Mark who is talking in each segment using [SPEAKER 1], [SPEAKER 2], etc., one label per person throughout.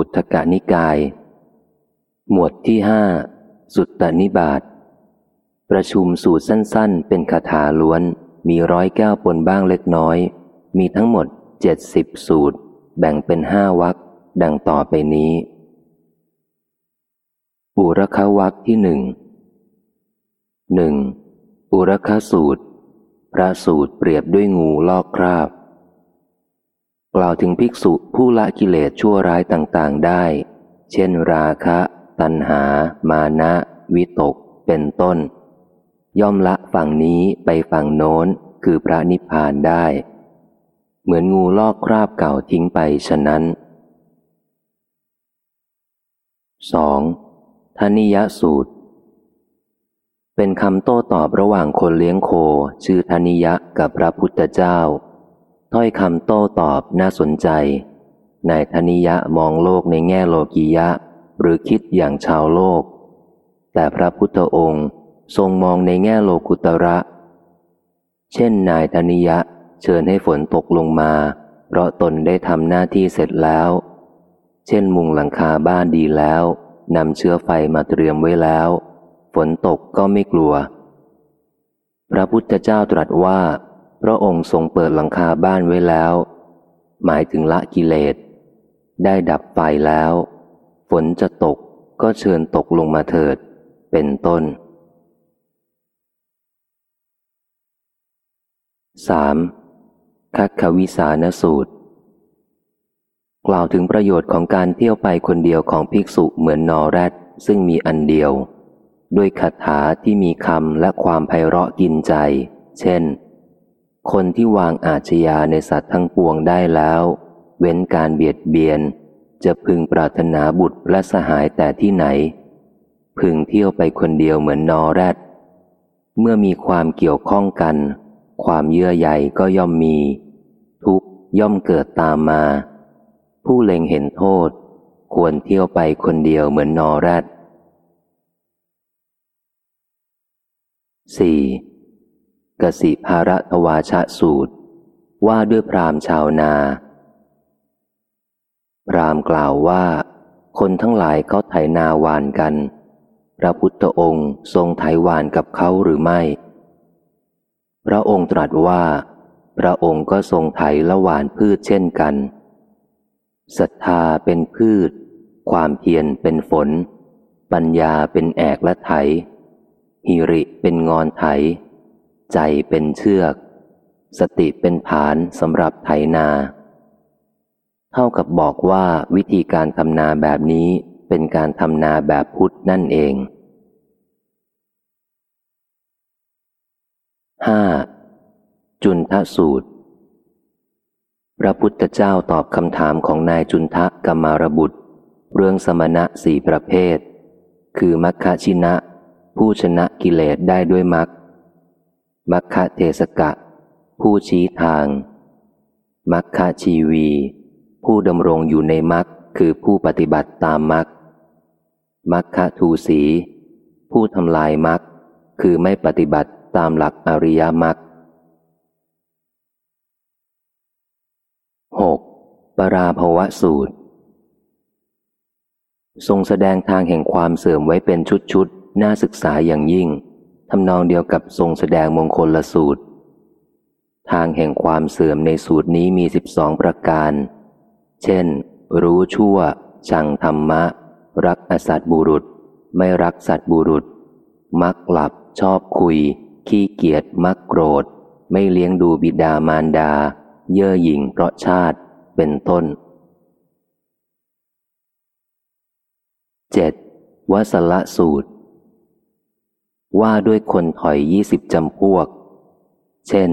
[SPEAKER 1] กุทกานิกาย หมวดที่ห้าสุตตนิบาตประชุมสูตรสั้น ๆ เป็นคาถาล้วน มีร้อยแก้วปนบ้างเล็กน้อย มีทั้งหมดเจ็ดสิบสูตร แบ่งเป็นห้าวักดังต่อไปนี้ อุรคาวักที่หนึ่งหนึ่งอุรคาสูตร พระสูตรเปรียบด้วยงูลอกคราบ กล่าวถึงภิกษุผู้ละกิเลสชั่วร้ายต่างๆได้ เช่นราคะ ตัณหา มานะ วิตก เป็นต้น ย่อมละฝั่งนี้ไปฝั่งโน้นคือพระนิพพานได้ เหมือนงูลอกคราบเก่าทิ้งไปฉะนั้น 2. ทนิยสูตร เป็นคำโต้ตอบระหว่างคนเลี้ยงโคชื่อธนิยะกับพระพุทธเจ้า ถ้อยคำโต้ตอบน่าสนใจ นายธนิยะมองโลกในแง่โลกียะ หรือคิดอย่างชาวโลก แต่พระพุทธองค์ทรงมองในแง่โลกุตระ เช่นนายธนิยะเชิญให้ฝนตกลงมา เพราะตนได้ทำหน้าที่เสร็จแล้ว เช่นมุงหลังคาบ้านดีแล้วนำเชื้อไฟมาเตรียมไว้แล้ว ฝนตกก็ไม่กลัว พระพุทธเจ้าตรัสว่า พระองค์ทรงเปิดหลังคาบ้านไว้แล้ว หมายถึงละกิเลส ได้ดับไฟแล้ว ฝนจะตกก็เชิญตกลงมาเถิด เป็นต้น 3. คัคควิสานสูตร กล่าวถึงประโยชน์ของการเที่ยวไปคนเดียวของภิกษุเหมือนนอแรดซึ่งมีอันเดียว ด้วยคาถาที่มีคำและความไพเราะกินใจ เช่น คนที่วางอาชญาในสัตว์ทั้งปวงได้แล้ว เว้นการเบียดเบียน จะพึงปรารถนาบุตรและสหายแต่ที่ไหน พึงเที่ยวไปคนเดียวเหมือนนอแรดเมื่อมีความเกี่ยวข้องกัน ความเยื่อใยก็ย่อมมี ทุกย่อมเกิดตามมา ผู้เล็งเห็นโทษ ควรเที่ยวไปคนเดียวเหมือนนอแรด 4. กสิภาระทวาชะสูตร ว่าด้วยพรามชาวนา พรามกล่าวว่า คนทั้งหลายเขาไถนาหวานกัน พระพุทธองค์ทรงไถหวานกับเขาหรือไม่ พระองค์ตรัสว่า พระองค์ก็ทรงไถละหวานพืชเช่นกันศรัทธาเป็นพืช ความเพียรเป็นฝน ปัญญาเป็นแอกและไถหิริเป็นงอนไถ ใจเป็นเชือก สติเป็นผานสำหรับไถนา เท่ากับบอกว่าวิธีการทำนาแบบนี้เป็นการทำนาแบบพุทธนั่นเอง 5. จุนทะสูตร พระพุทธเจ้าตอบคำถามของนายจุนทะกัมมารบุตร เรื่องสมณะสี่ประเภท คือมัคคชินะ ผู้ชนะกิเลสได้ด้วยมัค มัคคะเทสกะ ผู้ชี้ทาง มัคคะชีวี ผู้ดำรงอยู่ในมัคคือผู้ปฏิบัติตามมัคมัคคะทูสี ผู้ทำลายมัคคือไม่ปฏิบัติตามหลักอริยมัค 6. ปราภวะสูตร ทรงแสดงทางแห่งความเสื่อมไว้เป็นชุดๆ น่าศึกษาอย่างยิ่ง ทำนองเดียวกับทรงแสดงมงคลละสูตร ทางแห่งความเสื่อมในสูตรนี้มีสิบสองประการ เช่น รู้ชั่ว ชังธรรมะ รักอสัตบุรุษ ไม่รักสัตบุรุษ มักหลับ ชอบคุย ขี้เกียจมักโกรธ ไม่เลี้ยงดูบิดามารดา เย่อหยิ่งเพราะชาติ เป็นต้น 7. วัสละสูตร ว่าด้วยคนถอยยี่สิบจำพวก เช่น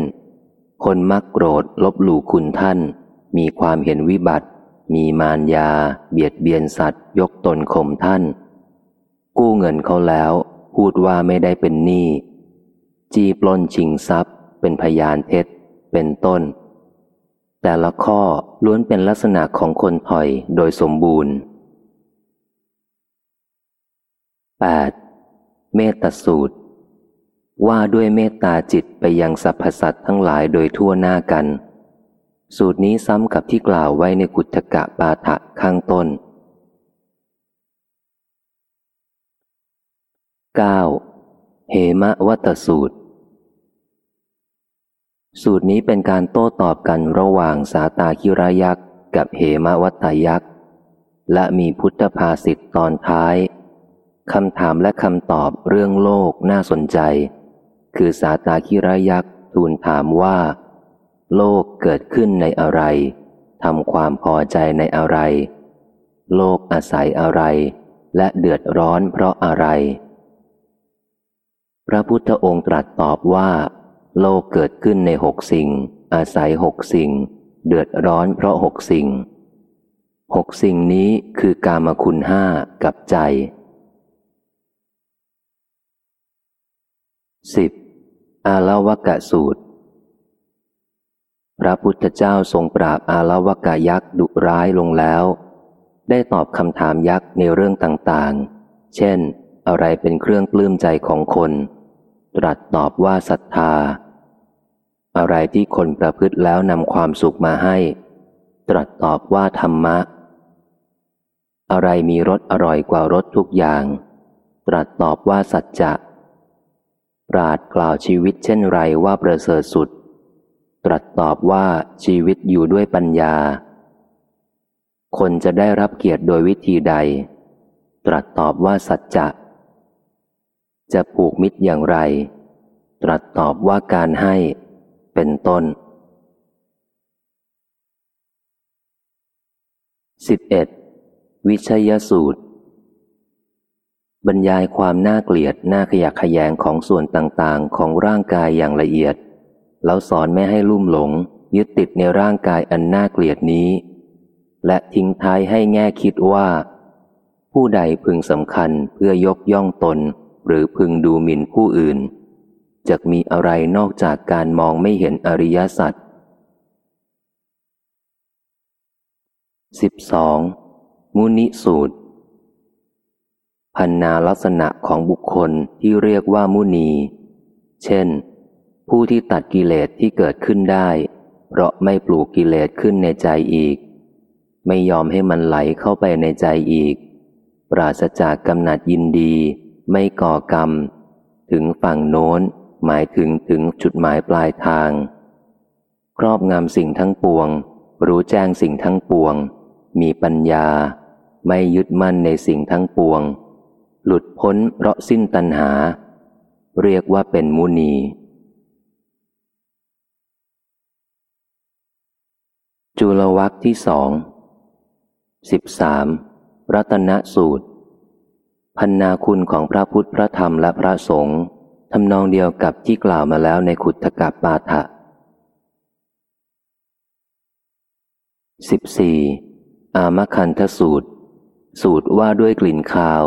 [SPEAKER 1] คนมักโกรธลบหลู่คุณท่าน มีความเห็นวิบัติ มีมารยา เบียดเบียนสัตว์ ยกตนข่มท่าน กู้เงินเขาแล้ว พูดว่าไม่ได้เป็นหนี้จีปล้นชิงทรัพย์ เป็นพยานเท็จ เป็นต้น แต่ละข้อล้วนเป็นลักษณะของคนถอยโดยสมบูรณ์ 8. เมตสูตร ว่าด้วยเมตตาจิตไปยังสรรพสัตว์ทั้งหลายโดยทั่วหน้ากัน สูตรนี้ซ้ำกับที่กล่าวไว้ในกุทกะปาฐะข้างต้น 9. เหมะวัตสูตร สูตรนี้เป็นการโต้ตอบกันระหว่างสาตาคิรายักษ์กับเหมะวัตยักษ์และมีพุทธภาษิตตอนท้าย คำถามและคำตอบเรื่องโลกน่าสนใจ คือสาตาคิรายักษ์ทูลถามว่า โลกเกิดขึ้นในอะไรทำความพอใจในอะไร โลกอาศัยอะไร และเดือดร้อนเพราะอะไร พระพุทธองค์ตรัสตอบว่า โลกเกิดขึ้นในหกสิ่ง อาศัยหกสิ่ง เดือดร้อนเพราะหกสิ่งหกสิ่งนี้คือกามคุณห้ากับใจ สิบอาลวกะสูตร พระพุทธเจ้าทรงปราบอาลวกะยักษ์ดุร้ายลงแล้ว ได้ตอบคำถามยักษ์ในเรื่องต่างๆ เช่น อะไรเป็นเครื่องปลื้มใจของคน ตรัสตอบว่าศรัทธา อะไรที่คนประพฤติแล้วนำความสุขมาให้ ตรัสตอบว่าธรรมะ อะไรมีรสอร่อยกว่ารสทุกอย่าง ตรัสตอบว่าสัจจะ ราดกล่าวชีวิตเช่นไรว่าประเสริฐสุด ตรัสตอบว่าชีวิตอยู่ด้วยปัญญา คนจะได้รับเกียรติโดยวิธีใด ตรัสตอบว่าสัจจะ จะผูกมิตรอย่างไร ตรัสตอบว่าการให้เป็นต้น 11. วิชยสูตร บรรยายความน่าเกลียดน่าขยะขยงของส่วนต่างๆ ของร่างกายอย่างละเอียด แล้วสอนไม่ให้ลุ่มหลง ยึดติดในร่างกายอันน่าเกลียดนี้ และทิ้งท้ายให้แง่คิดว่า ผู้ใดพึงสำคัญเพื่อยกย่องตน หรือพึงดูหมิ่นผู้อื่นจะมีอะไรนอกจากการมองไม่เห็นอริยสัจ 12. มุนิสูตร พันนาลักษณะของบุคคลที่เรียกว่ามุนี เช่น ผู้ที่ตัดกิเลสที่เกิดขึ้นได้ เพราะไม่ปลูกกิเลสขึ้นในใจอีก ไม่ยอมให้มันไหลเข้าไปในใจอีก ปราศจากกำหนัดยินดี ไม่ก่อกรรม ถึงฝั่งโน้น หมายถึงถึงจุดหมายปลายทาง ครอบงำสิ่งทั้งปวง รู้แจ้งสิ่งทั้งปวง มีปัญญา ไม่ยึดมั่นในสิ่งทั้งปวง หลุดพ้นเพราะสิ้นตัณหา เรียกว่าเป็นมุนี จุลวักที่สองสิบสามรัตนสูตร พันนาคุณของพระพุทธพระธรรมและพระสงฆ์ทำนองเดียวกับที่กล่าวมาแล้วในขุทกาปาฐะสิบสี่อามคันทสูตร สูตรว่าด้วยกลิ่นคาว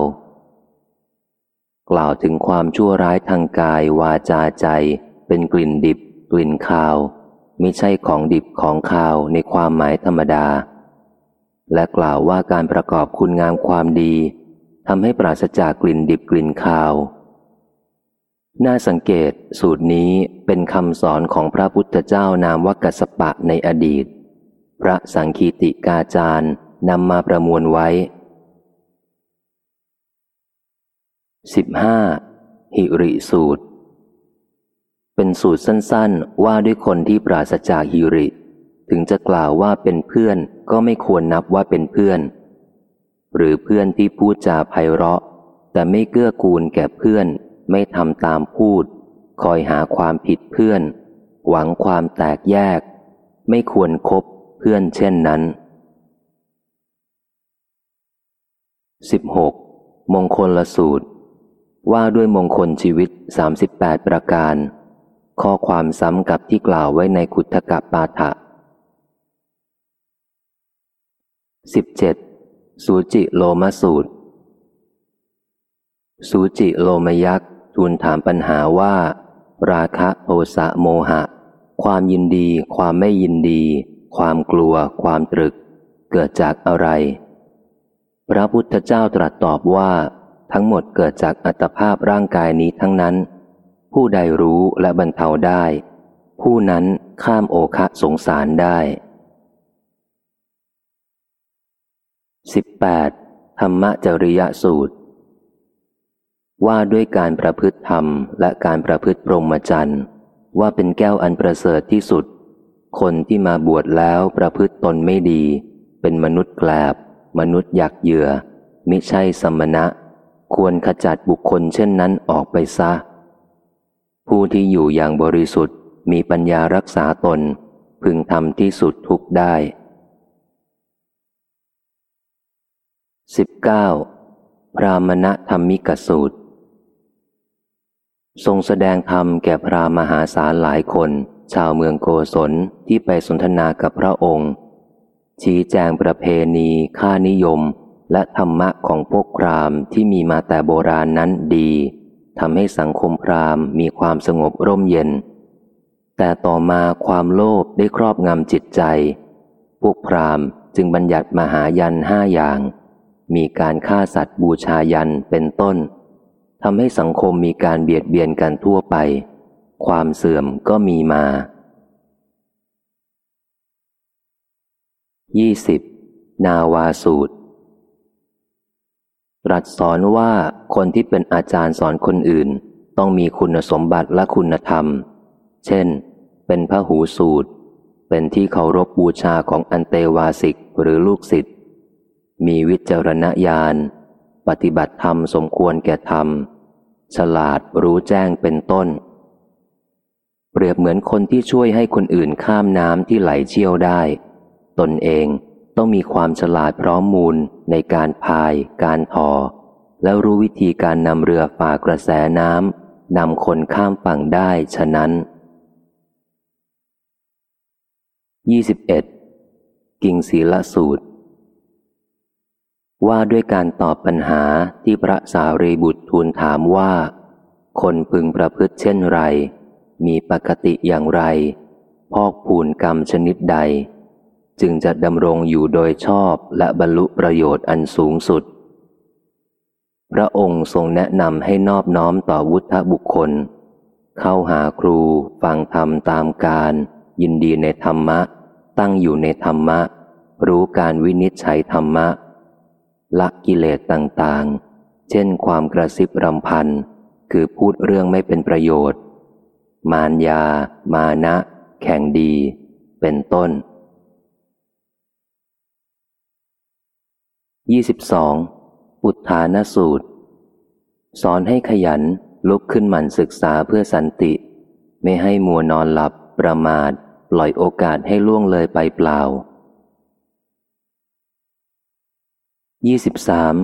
[SPEAKER 1] กล่าวถึงความชั่วร้ายทางกายวาจาใจ เป็นกลิ่นดิบ กลิ่นคาวไม่ใช่ของดิบของคาวในความหมายธรรมดา และกล่าวว่าการประกอบคุณงามความดีทำให้ปราศจากกลิ่นดิบกลิ่นคาว น่าสังเกตสูตรนี้เป็นคำสอนของพระพุทธเจ้านามวกัสปะในอดีต พระสังคีติกาจารย์นำมาประมวลไว้ สิบห้าหิริสูตร เป็นสูตรสั้นๆ ว่าด้วยคนที่ปราศจากหิริ ถึงจะกล่าวว่าเป็นเพื่อนก็ไม่ควรนับว่าเป็นเพื่อน หรือเพื่อนที่พูดจาไพเราะ แต่ไม่เกื้อกูลแก่เพื่อน ไม่ทำตามพูด คอยหาความผิดเพื่อน หวังความแตกแยก ไม่ควรครบเพื่อนเช่นนั้น 16. มงคลละสูตร ว่าด้วยมงคลชีวิต 38 ประการ ข้อความซ้ำกับที่กล่าวไว้ในขุทกปาฐะ 17. สูจิโลมสูตร สูจิโลมยักษ์ทูลถามปัญหาว่า ราคะโทสะโมหะ ความยินดี ความไม่ยินดี ความกลัว ความตรึก เกิดจากอะไร พระพุทธเจ้าตรัสตอบว่า ทั้งหมดเกิดจากอัตภาพร่างกายนี้ทั้งนั้น ผู้ใดรู้และบรรเทาได้ ผู้นั้นข้ามโอคะสงสารได้ 18. ธรรมจริยสูตร ว่าด้วยการประพฤติธรรมและการประพฤติปรหมจรรย์ว่าเป็นแก้วอันประเสริฐที่สุด คนที่มาบวชแล้วประพฤติตนไม่ดี เป็นมนุษย์แกลบ มนุษย์อยากเหยื่อมิใช่สมณะ ควรขจัดบุคคลเช่นนั้นออกไปซะ ผู้ที่อยู่อย่างบริสุทธิ์มีปัญญารักษาตน พึงทำที่สุดทุกได้ 19. พรามณธรรมิกสูตร ทรงแสดงธรรมแก่พรามหาศาลหลายคน ชาวเมืองโกศลที่ไปสนทนากับพระองค์ ชี้แจงประเพณีค่านิยม และธรรมะของพวกพราหมณ์ที่มีมาแต่โบราณนนั้นดีทำให้สังคมพราหมณ์มีความสงบร่มเย็น แต่ต่อมาความโลภได้ครอบงำจิตใจ พวกพราหมณ์จึงบัญญัติมหายันห้าอย่าง มีการฆ่าสัตว์บูชายันเป็นต้นทำให้สังคมมีการเบียดเบียนกันทั่วไป ความเสื่อมก็มีมา 20. นาวาสูตร รัสสอนว่าคนที่เป็นอาจารย์สอนคนอื่น ต้องมีคุณสมบัติและคุณธรรม เช่น เป็นพระหูสูตร เป็นที่เคารพบบูชาของอันเตวาสิกหรือลูกศิษย์ มีวิจารณญาณ ปฏิบัติธรรมสมควรแก่ธรรม ฉลาดรู้แจ้งเป็นต้น เปรียบเหมือนคนที่ช่วยให้คนอื่นข้ามน้ำที่ไหลเชี่ยวได้ ตนเอง ต้องมีความฉลาดพร้อมมูลในการพาย การทอ แล้วรู้วิธีการนำเรือฝ่ากระแสน้ำนำคนข้ามฝั่งได้ฉะนั้น 21. กิ่งศีลสูตร ว่าด้วยการตอบปัญหาที่พระสารีบุตรทูลถามว่า คนพึงประพฤติเช่นไร มีปกติอย่างไร พอกผูนกรรมชนิดใด จึงจะดำรงอยู่โดยชอบและบรรลุประโยชน์อันสูงสุด พระองค์ทรงแนะนำให้นอบน้อมต่อวุฒบุคคล เข้าหาครูฟังธรรมตามการ ยินดีในธรรมะ ตั้งอยู่ในธรรมะ รู้การวินิจฉัยธรรมะ ละกิเลสต่างๆ เช่นความกระซิบรำพัน คือพูดเรื่องไม่เป็นประโยชน์ มารยา มานะ แข่งดี เป็นต้น 22. อุทานสูตร สอนให้ขยันลุกขึ้นหมั่นศึกษาเพื่อสันติ ไม่ให้มัวนอนหลับ ประมาท ปล่อยโอกาสให้ล่วงเลยไปเปล่า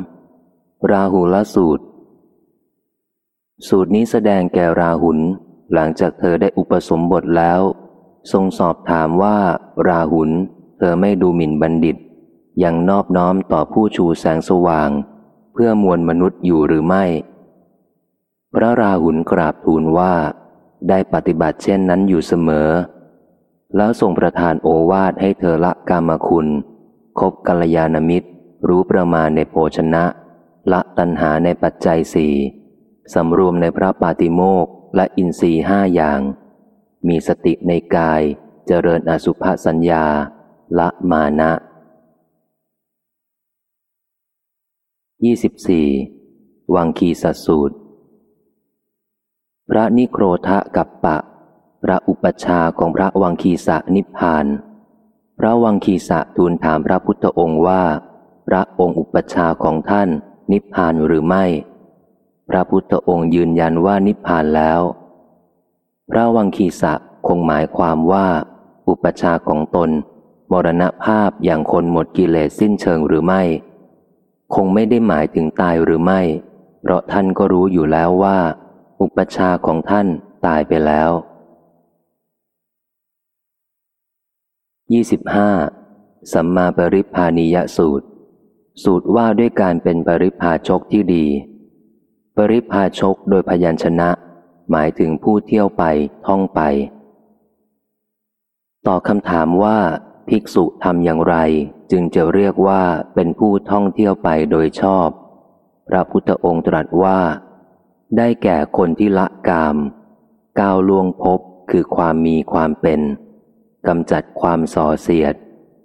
[SPEAKER 1] 23. ราหุลสูตร สูตรนี้แสดงแก่ราหุลหลังจากเธอได้อุปสมบทแล้ว ทรงสอบถามว่า ราหุลเธอไม่ดูหมิ่นบัณฑิต ยังนอบน้อมต่อผู้ชูแสงสว่าง เพื่อมวลมนุษย์อยู่หรือไม่ พระราหุลกราบทูลว่า ได้ปฏิบัติเช่นนั้นอยู่เสมอ แล้วทรงประทานโอวาทให้เธอละกามคุณ คบกัลยาณมิตร รู้ประมาณในโภชนะ ละตัณหาในปัจจัยสี่สำรวมในพระปาติโมกและอินทรีห้าอย่าง มีสติในกาย เจริญอสุภสัญญา ละมานะ 24 วังคีสสูตร พระนิโครธะกับปะ พระอุปชาของพระวังคีสะนิพพาน พระวังคีสะทูลถามพระพุทธองค์ว่า พระองค์อุปชาของท่านนิพพานหรือไม่ พระพุทธองค์ยืนยันว่านิพพานแล้ว พระวังคีสะคงหมายความว่า อุปชาของตน มรณภาพอย่างคนหมดกิเลสสิ้นเชิงหรือไม่ คงไม่ได้หมายถึงตายหรือไม่ เพราะท่านก็รู้อยู่แล้วว่า อุปชาของท่านตายไปแล้ว 25. สัมมาปริพานิยสูตร สูตรว่าด้วยการเป็นปริพาชกที่ดี ปริพาชกโดยพยัญชนะ หมายถึงผู้เที่ยวไปท่องไป ต่อคำถามว่า ภิกษุทำอย่างไรจึงจะเรียกว่าเป็นผู้ท่องเที่ยวไปโดยชอบ พระพุทธองค์ตรัสว่า ได้แก่คนที่ละกาม ก้าวล่วงพบคือความมีความเป็นกำจัดความส่อเสียด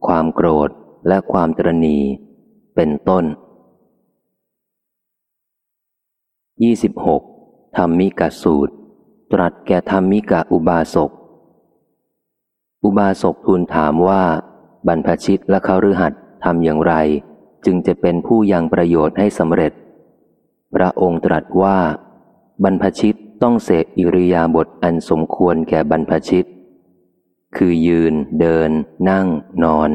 [SPEAKER 1] ความโกรธและความตรณี เป็นต้นยี่สิบหกธรรมิกสูตร ตรัสแก่ธรรมิกะอุบาสก อุบาสกทูลถามว่า บรรพชิตและเขาฤหัสทำอย่างไร จึงจะเป็นผู้ยังประโยชน์ให้สำเร็จ พระองค์ตรัสว่า บรรพชิตต้องเสกอิริยาบถอันสมควรแก่บรรพชิต คือยืน เดิน นั่ง นอน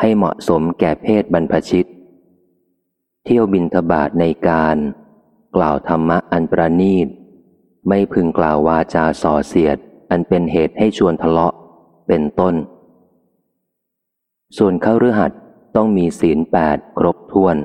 [SPEAKER 1] ให้เหมาะสมแก่เพศบรรพชิต เที่ยวบินทบาทในการ กล่าวธรรมะอันประนีต ไม่พึงกล่าววาจาส่อเสียด อันเป็นเหตุให้ชวนทะเลาะ เป็นต้น ส่วนเข้าฤหัสต้องมีศีลแปดครบถ้วน